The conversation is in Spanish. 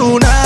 una